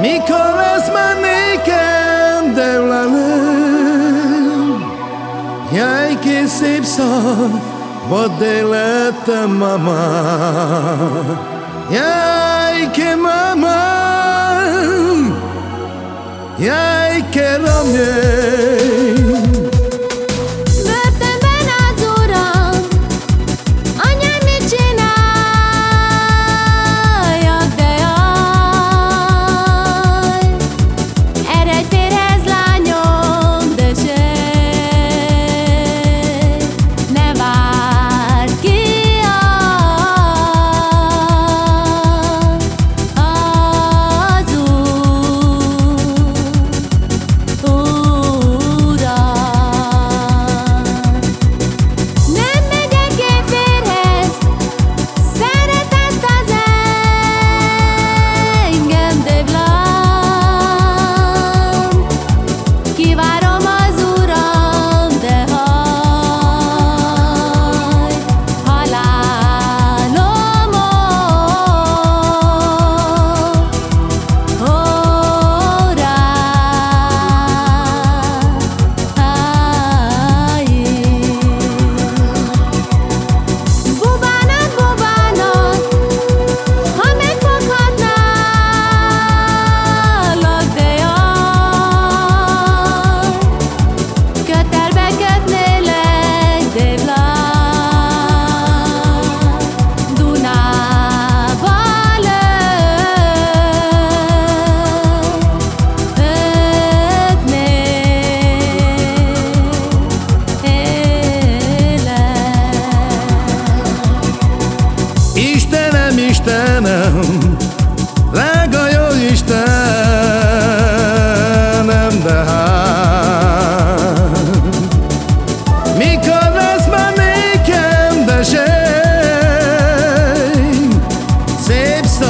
Mi koresmaneken devlanım Yay kesip son Bodelatam ama Yay ke mama. Yay ke romye lips